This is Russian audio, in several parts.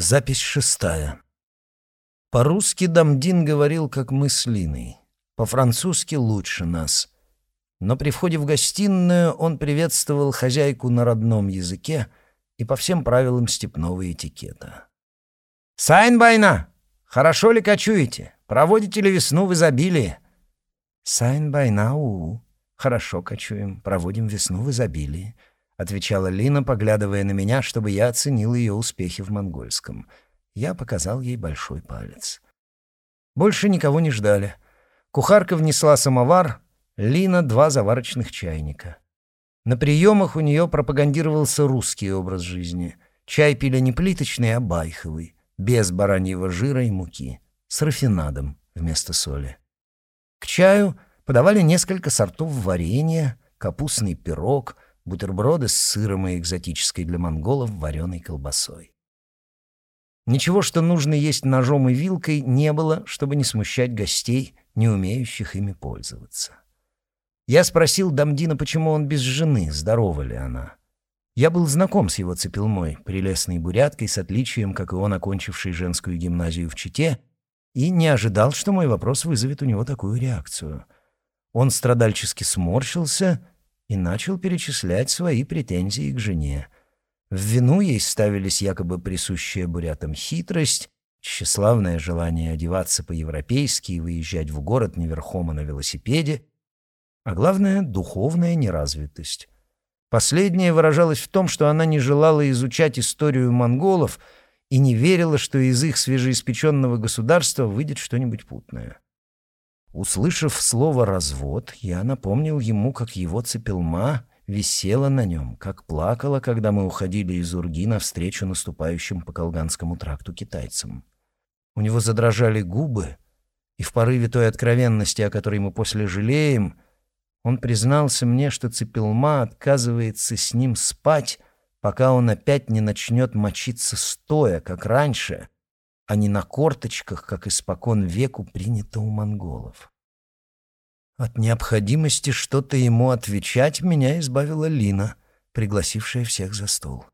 Запись шестая. По-русски Дамдин говорил, как мы с Линой. По-французски лучше нас. Но при входе в гостиную он приветствовал хозяйку на родном языке и по всем правилам степного этикета. «Сайн-байна! Хорошо ли кочуете? Проводите ли весну в изобилии?» «Сайн-байна-у! Хорошо кочуем, проводим весну в изобилии», — отвечала Лина, поглядывая на меня, чтобы я оценил ее успехи в монгольском. Я показал ей большой палец. Больше никого не ждали. Кухарка внесла самовар, Лина — два заварочных чайника. На приемах у нее пропагандировался русский образ жизни. Чай пили не плиточный, а байховый, без бараньего жира и муки, с рафинадом вместо соли. К чаю подавали несколько сортов варенья, капустный пирог — бутерброды с сыром и экзотической для монголов вареной колбасой. Ничего, что нужно есть ножом и вилкой, не было, чтобы не смущать гостей, не умеющих ими пользоваться. Я спросил Дамдина, почему он без жены, здорова ли она. Я был знаком с его цепелмой, прелестной буряткой, с отличием, как и он, окончивший женскую гимназию в Чите, и не ожидал, что мой вопрос вызовет у него такую реакцию. Он страдальчески сморщился и начал перечислять свои претензии к жене. В вину ей ставились якобы присущая бурятам хитрость, тщеславное желание одеваться по-европейски и выезжать в город не верхом, а на велосипеде, а главное — духовная неразвитость. Последнее выражалось в том, что она не желала изучать историю монголов и не верила, что из их свежеиспеченного государства выйдет что-нибудь путное. Услышав слово «развод», я напомнил ему, как его цепелма висела на нем, как плакала, когда мы уходили из Урги навстречу наступающим по Колганскому тракту китайцам. У него задрожали губы, и в порыве той откровенности, о которой мы после жалеем, он признался мне, что цепелма отказывается с ним спать, пока он опять не начнет мочиться стоя, как раньше — а не на корточках, как испокон веку принято у монголов. От необходимости что-то ему отвечать меня избавила Лина, пригласившая всех за стол.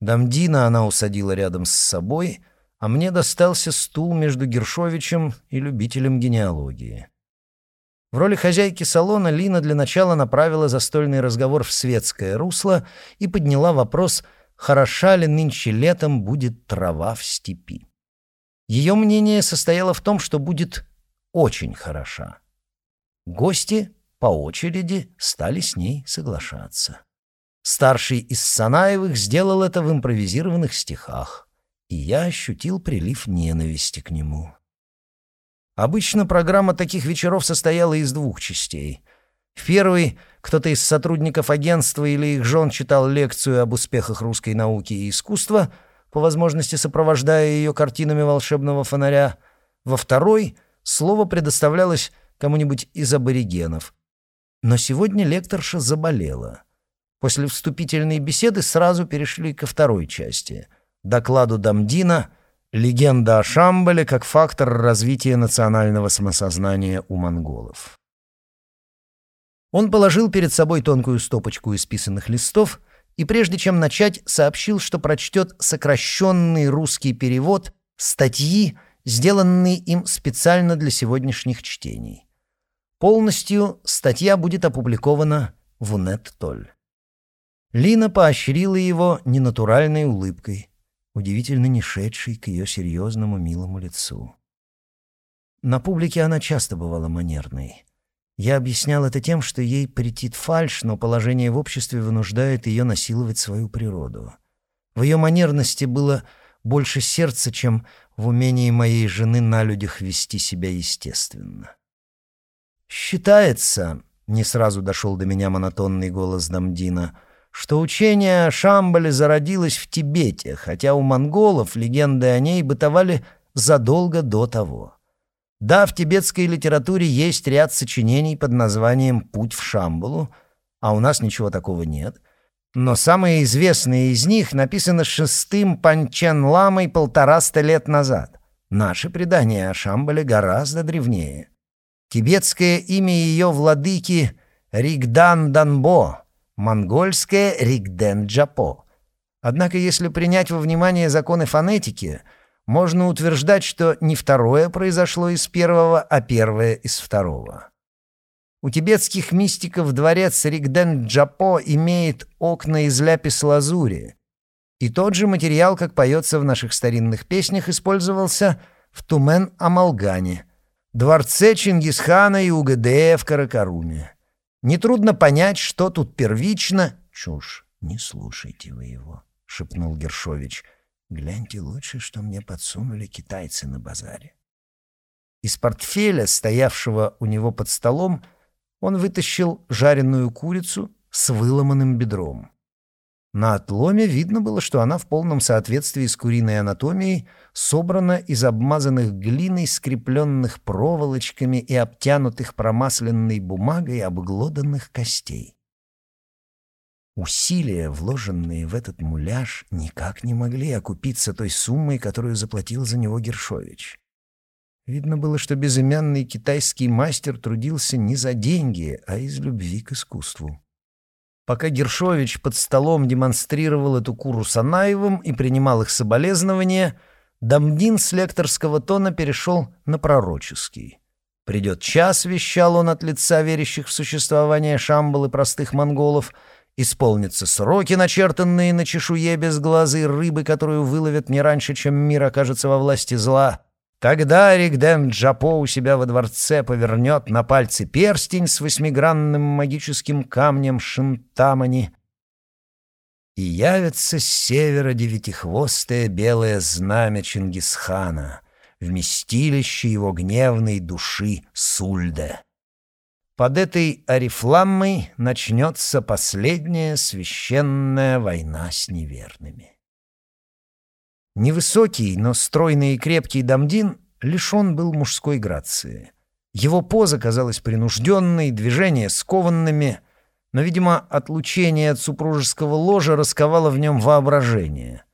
Дамдина она усадила рядом с собой, а мне достался стул между Гершовичем и любителем генеалогии. В роли хозяйки салона Лина для начала направила застольный разговор в светское русло и подняла вопрос, хороша ли нынче летом будет трава в степи. Ее мнение состояло в том, что будет очень хороша. Гости по очереди стали с ней соглашаться. Старший из Санаевых сделал это в импровизированных стихах, и я ощутил прилив ненависти к нему. Обычно программа таких вечеров состояла из двух частей. В первой кто-то из сотрудников агентства или их жен читал лекцию об успехах русской науки и искусства — по возможности сопровождая ее картинами волшебного фонаря. Во второй слово предоставлялось кому-нибудь из аборигенов. Но сегодня лекторша заболела. После вступительной беседы сразу перешли ко второй части. Докладу Дамдина «Легенда о Шамбале как фактор развития национального самосознания у монголов». Он положил перед собой тонкую стопочку исписанных листов и прежде чем начать, сообщил, что прочтет сокращенный русский перевод статьи, сделанные им специально для сегодняшних чтений. Полностью статья будет опубликована в Унет-Толь. Лина поощрила его ненатуральной улыбкой, удивительно не шедшей к ее серьезному милому лицу. На публике она часто бывала манерной. Я объяснял это тем, что ей претит фальшь, но положение в обществе вынуждает ее насиловать свою природу. В ее манерности было больше сердца, чем в умении моей жены на людях вести себя естественно. «Считается», — не сразу дошел до меня монотонный голос Дамдина, что учение о Шамбале зародилось в Тибете, хотя у монголов легенды о ней бытовали задолго до того. Да, в тибетской литературе есть ряд сочинений под названием «Путь в Шамбалу», а у нас ничего такого нет. Но самые известные из них написаны шестым Панчен Ламой полтораста лет назад. Наши предания о Шамбале гораздо древнее. Тибетское имя ее владыки Ригдан Данбо, монгольское Ригден Джапо. Однако, если принять во внимание законы фонетики, можно утверждать, что не второе произошло из первого, а первое из второго. У тибетских мистиков дворец Ригден-Джапо имеет окна из ляпис-лазури, и тот же материал, как поется в наших старинных песнях, использовался в Тумен-Амалгане, дворце Чингисхана и Угадея в Каракаруме. Нетрудно понять, что тут первично. Чушь, не слушайте вы его, — шепнул Гершович. Гляньте лучше, что мне подсунули китайцы на базаре. Из портфеля, стоявшего у него под столом, он вытащил жареную курицу с выломанным бедром. На отломе видно было, что она в полном соответствии с куриной анатомией собрана из обмазанных глиной, скрепленных проволочками и обтянутых промасленной бумагой обглоданных костей. Усилия, вложенные в этот муляж, никак не могли окупиться той суммой, которую заплатил за него Гершович. Видно было, что безымянный китайский мастер трудился не за деньги, а из любви к искусству. Пока Гершович под столом демонстрировал эту куру Санаевым и принимал их соболезнования, Дамдин с лекторского тона перешел на пророческий. «Придет час», — вещал он от лица верящих в существование шамбалы простых монголов, «исполнятся сроки, начертанные на чешуе без глазы рыбы, которую выловят не раньше, чем мир окажется во власти зла». Тогда Ригден Джапо у себя во дворце повернет на пальце перстень с восьмигранным магическим камнем Шинтамани, и явится с севера девятихвостое белое знамя Чингисхана, вместилище его гневной души Сульде. Под этой орифламмой начнется последняя священная война с неверными. Невысокий, но стройный и крепкий Дамдин лишен был мужской грации. Его поза казалась принужденной, движения скованными, но, видимо, отлучение от супружеского ложа расковало в нем воображение.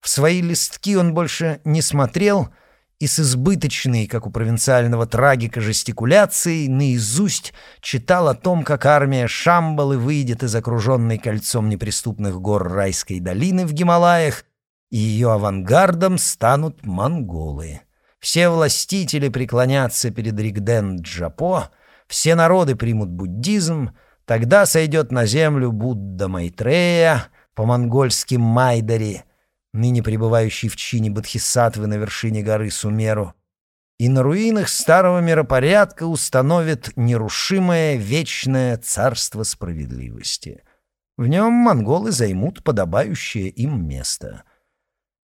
В свои листки он больше не смотрел и с избыточной, как у провинциального трагика, жестикуляцией наизусть читал о том, как армия Шамбалы выйдет из окруженной кольцом неприступных гор Райской долины в Гималаях и ее авангардом станут монголы. Все властители преклонятся перед Ригден-Джапо, все народы примут буддизм, тогда сойдет на землю Будда Майтрея, по-монгольски Майдари, ныне пребывающий в чине Бодхисаттвы на вершине горы Сумеру, и на руинах старого миропорядка установит нерушимое вечное царство справедливости. В нем монголы займут подобающее им место —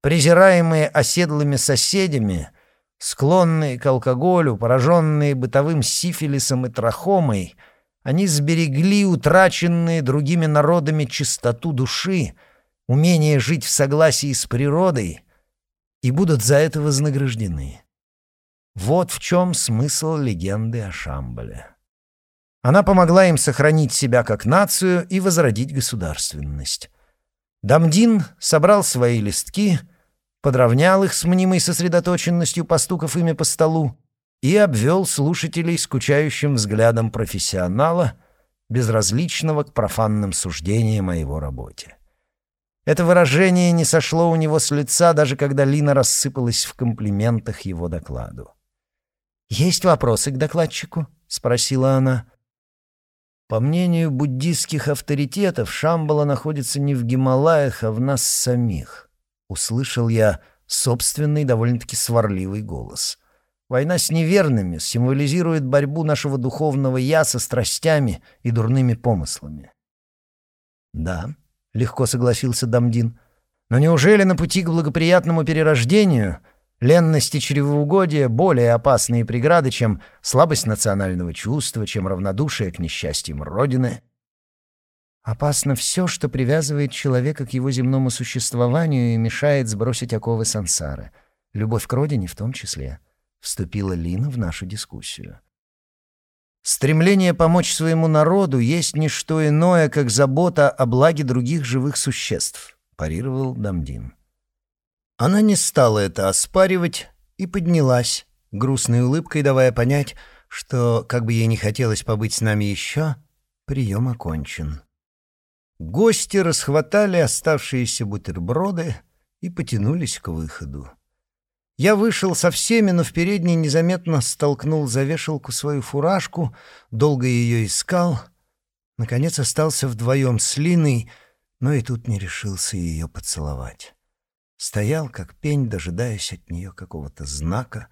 презираемые оседлыми соседями, склонные к алкоголю, пораженные бытовым сифилисом и трахомой, они сберегли утраченные другими народами чистоту души, умение жить в согласии с природой и будут за это вознаграждены. Вот в чем смысл легенды о Шамбале. Она помогла им сохранить себя как нацию и возродить государственность. Дамдин собрал свои листки, подровнял их с мнимой сосредоточенностью, постукав ими по столу, и обвел слушателей скучающим взглядом профессионала, безразличного к профанным суждениям о его работе. Это выражение не сошло у него с лица, даже когда Лина рассыпалась в комплиментах его докладу. «Есть вопросы к докладчику?» — спросила она. По мнению буддистских авторитетов, Шамбала находится не в Гималаях, а в нас самих услышал я собственный довольно-таки сварливый голос. Война с неверными символизирует борьбу нашего духовного «я» со страстями и дурными помыслами. «Да», — легко согласился Дамдин, — «но неужели на пути к благоприятному перерождению ленность и чревоугодие более опасные преграды, чем слабость национального чувства, чем равнодушие к несчастьям Родины?» Опасно все, что привязывает человека к его земному существованию и мешает сбросить оковы сансары. Любовь к родине в том числе. Вступила Лина в нашу дискуссию. Стремление помочь своему народу есть не что иное, как забота о благе других живых существ, парировал Дамдин. Она не стала это оспаривать и поднялась, грустной улыбкой давая понять, что, как бы ей не хотелось побыть с нами еще, прием окончен. Гости расхватали оставшиеся бутерброды и потянулись к выходу. Я вышел со всеми, но в передней незаметно столкнул за вешалку свою фуражку, долго ее искал. Наконец остался вдвоем с Линой, но и тут не решился ее поцеловать. Стоял, как пень, дожидаясь от нее какого-то знака.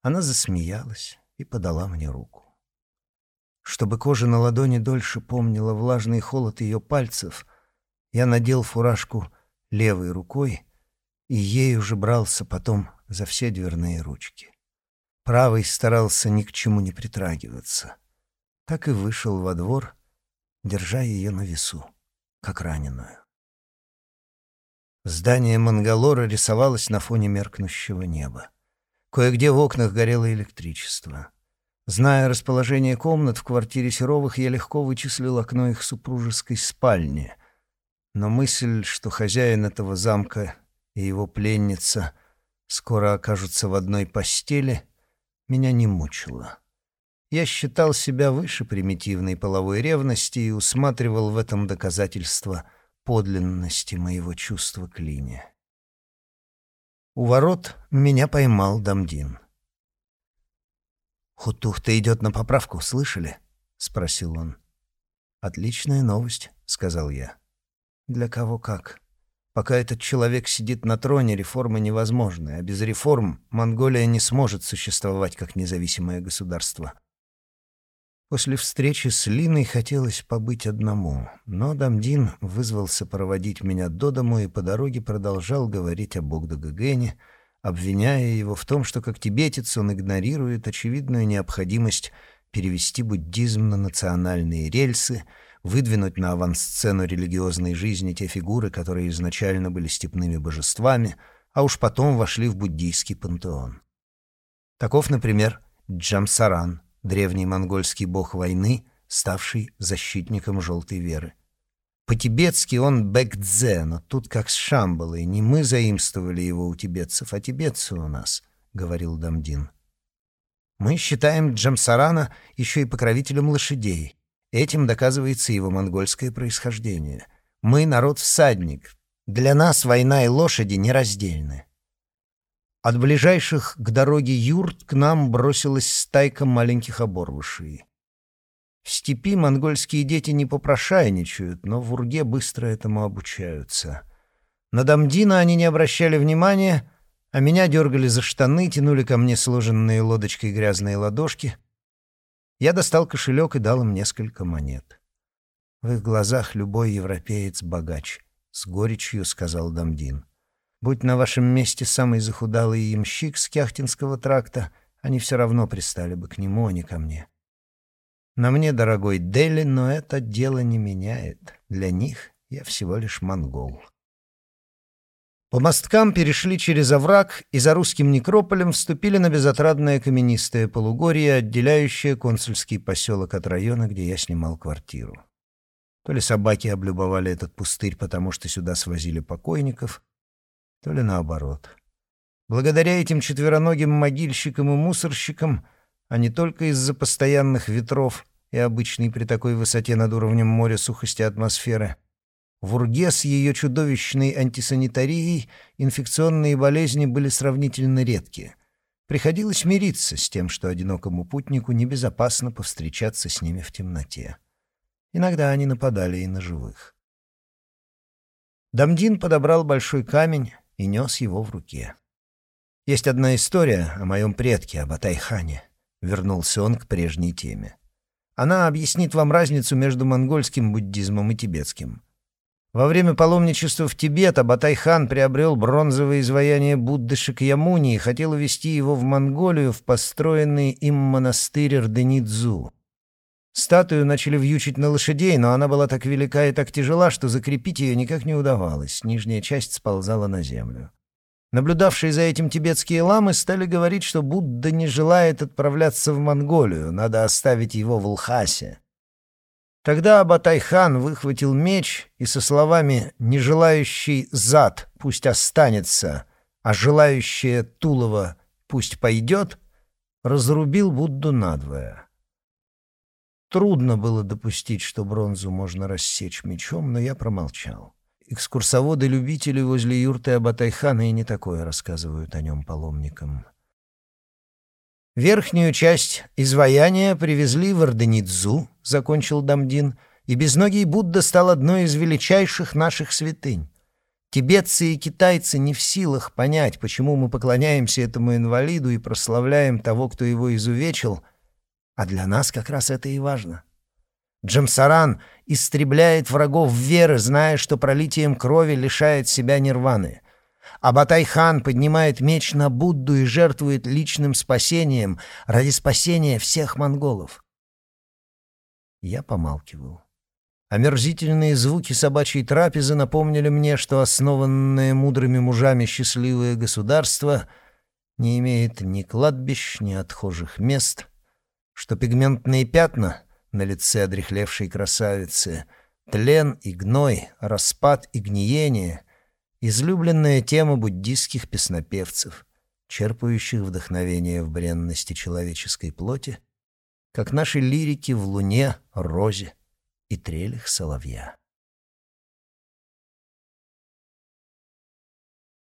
Она засмеялась и подала мне руку. Чтобы кожа на ладони дольше помнила влажный холод ее пальцев, я надел фуражку левой рукой и ею же брался потом за все дверные ручки. Правый старался ни к чему не притрагиваться. Так и вышел во двор, держа ее на весу, как раненую. Здание Мангалора рисовалось на фоне меркнущего неба. Кое-где в окнах горело электричество. Зная расположение комнат в квартире Серовых, я легко вычислил окно их супружеской спальни. Но мысль, что хозяин этого замка и его пленница скоро окажутся в одной постели, меня не мучила. Я считал себя выше примитивной половой ревности и усматривал в этом доказательство подлинности моего чувства к Лине. У ворот меня поймал Дамдин. «Хутух-то идет на поправку, слышали?» — спросил он. «Отличная новость», — сказал я. «Для кого как?» Пока этот человек сидит на троне, реформы невозможны, а без реформ Монголия не сможет существовать как независимое государство. После встречи с Линой хотелось побыть одному, но Дамдин вызвался проводить меня до дому и по дороге продолжал говорить о Богдагагене, обвиняя его в том, что как тибетец он игнорирует очевидную необходимость перевести буддизм на национальные рельсы — выдвинуть на авансцену религиозной жизни те фигуры, которые изначально были степными божествами, а уж потом вошли в буддийский пантеон. Таков, например, Джамсаран, древний монгольский бог войны, ставший защитником желтой веры. По-тибетски он Бэкдзе, но тут как с Шамбалой, не мы заимствовали его у тибетцев, а тибетцы у нас, — говорил Дамдин. Мы считаем Джамсарана еще и покровителем лошадей. Этим доказывается его монгольское происхождение. Мы — народ-всадник. Для нас война и лошади нераздельны. От ближайших к дороге юрт к нам бросилась стайка маленьких оборвышей. В степи монгольские дети не попрошайничают, но в Урге быстро этому обучаются. На Дамдина они не обращали внимания, а меня дергали за штаны, тянули ко мне сложенные лодочкой грязные ладошки — я достал кошелек и дал им несколько монет. «В их глазах любой европеец богач», — с горечью сказал Дамдин. «Будь на вашем месте самый захудалый ямщик с Кяхтинского тракта, они все равно пристали бы к нему, а не ко мне. На мне, дорогой Дели, но это дело не меняет. Для них я всего лишь монгол». По мосткам перешли через овраг и за русским некрополем вступили на безотрадное каменистое полугорье, отделяющее консульский поселок от района, где я снимал квартиру. То ли собаки облюбовали этот пустырь, потому что сюда свозили покойников, то ли наоборот. Благодаря этим четвероногим могильщикам и мусорщикам, а не только из-за постоянных ветров и обычной при такой высоте над уровнем моря сухости атмосферы — в Урге с ее чудовищной антисанитарией инфекционные болезни были сравнительно редкие. Приходилось мириться с тем, что одинокому путнику небезопасно повстречаться с ними в темноте. Иногда они нападали и на живых. Дамдин подобрал большой камень и нес его в руке. «Есть одна история о моем предке, об Атайхане», — вернулся он к прежней теме. «Она объяснит вам разницу между монгольским буддизмом и тибетским». Во время паломничества в Тибет Абатай-хан приобрел бронзовое изваяние Будды Шакьямуни и хотел увезти его в Монголию в построенный им монастырь Рденидзу. Статую начали вьючить на лошадей, но она была так велика и так тяжела, что закрепить ее никак не удавалось, нижняя часть сползала на землю. Наблюдавшие за этим тибетские ламы стали говорить, что Будда не желает отправляться в Монголию, надо оставить его в Лхасе. Тогда Абатай-хан выхватил меч и со словами «не желающий зад пусть останется, а желающее тулово пусть пойдет» разрубил Будду надвое. Трудно было допустить, что бронзу можно рассечь мечом, но я промолчал. Экскурсоводы-любители возле юрты Абатайхана и не такое рассказывают о нем паломникам. Верхнюю часть изваяния привезли в Орденидзу, закончил Дамдин, и безногий Будда стал одной из величайших наших святынь. Тибетцы и китайцы не в силах понять, почему мы поклоняемся этому инвалиду и прославляем того, кто его изувечил, а для нас как раз это и важно. Джамсаран истребляет врагов веры, зная, что пролитием крови лишает себя нирваны. А Батайхан поднимает меч на Будду и жертвует личным спасением ради спасения всех монголов. Я помалкивал. Омерзительные звуки собачьей трапезы напомнили мне, что основанное мудрыми мужами счастливое государство не имеет ни кладбищ, ни отхожих мест, что пигментные пятна на лице одрехлевшей красавицы, тлен и гной, распад и гниение — излюбленная тема буддистских песнопевцев, черпающих вдохновение в бренности человеческой плоти, как наши лирики в луне, розе, и трелях соловья.